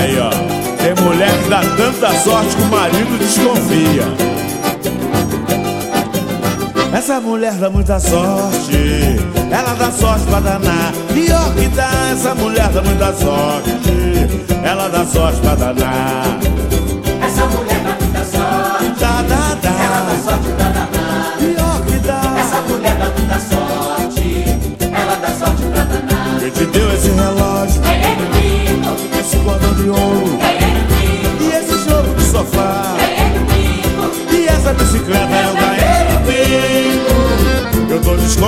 Aí, ó. Tem mulher que dá tanta sorte que o marido desconfia. Essa mulher dá muita sorte, ela dá sorte pra danar. Pior que dá, essa mulher dá muita sorte, ela dá sorte pra danar. Essa mulher dá muita sorte. Dá, dá, dá. Ela dá sorte pra danar.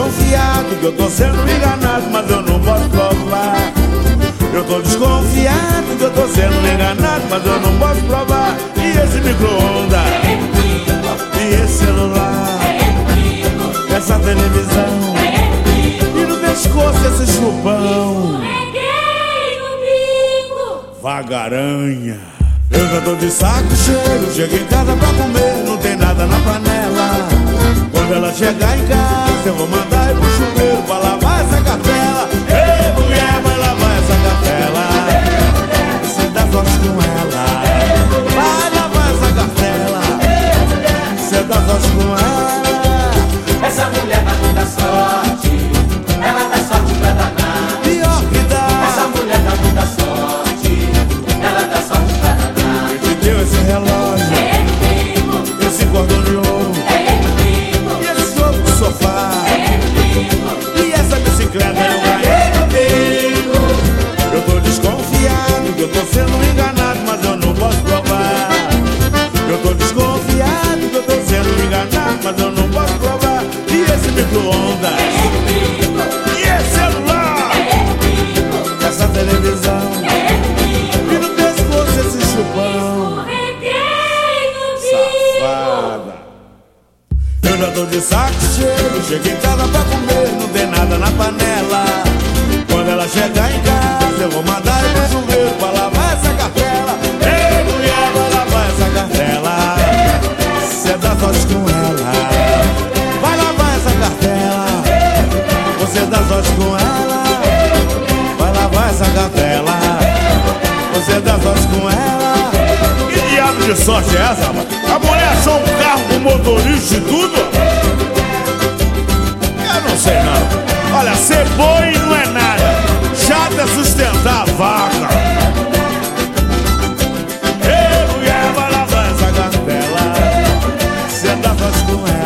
Desconfiado que eu tô sendo enganado Mas eu não posso provar. Eu tô desconfiado que eu tô sendo enganado Mas eu não posso provar. E esse micro-ondas? E esse celular? Essa televisão? E no pescoço esse chupão? Bingo! Vagaranha. Eu já tô de saco cheio Chego em casa pra comer Não tem nada na panela. Quando ela chegar em casa Eu vou mandar Você dá Eu já tô de saco cheio Cheguei em casa pra comer Não tem nada na panela. Quando ela chegar em casa Eu vou mandar ir pro chuveiro Pra lavar essa cartela. Ei mulher, vai lavar essa cartela. Cê dá sorte com ela. Vai lavar essa cartela. Você dá sorte com ela. Vai lavar essa cartela. Você dá sorte com ela. Que diabo de sorte é essa, rapaz? A mulher achou um carro com motorista e tudo? sei não. Olha, ser boi não é nada. Chato tá sustentar a vaca. Ei, mulher, vai lavar essa castela. Senta faz com ela.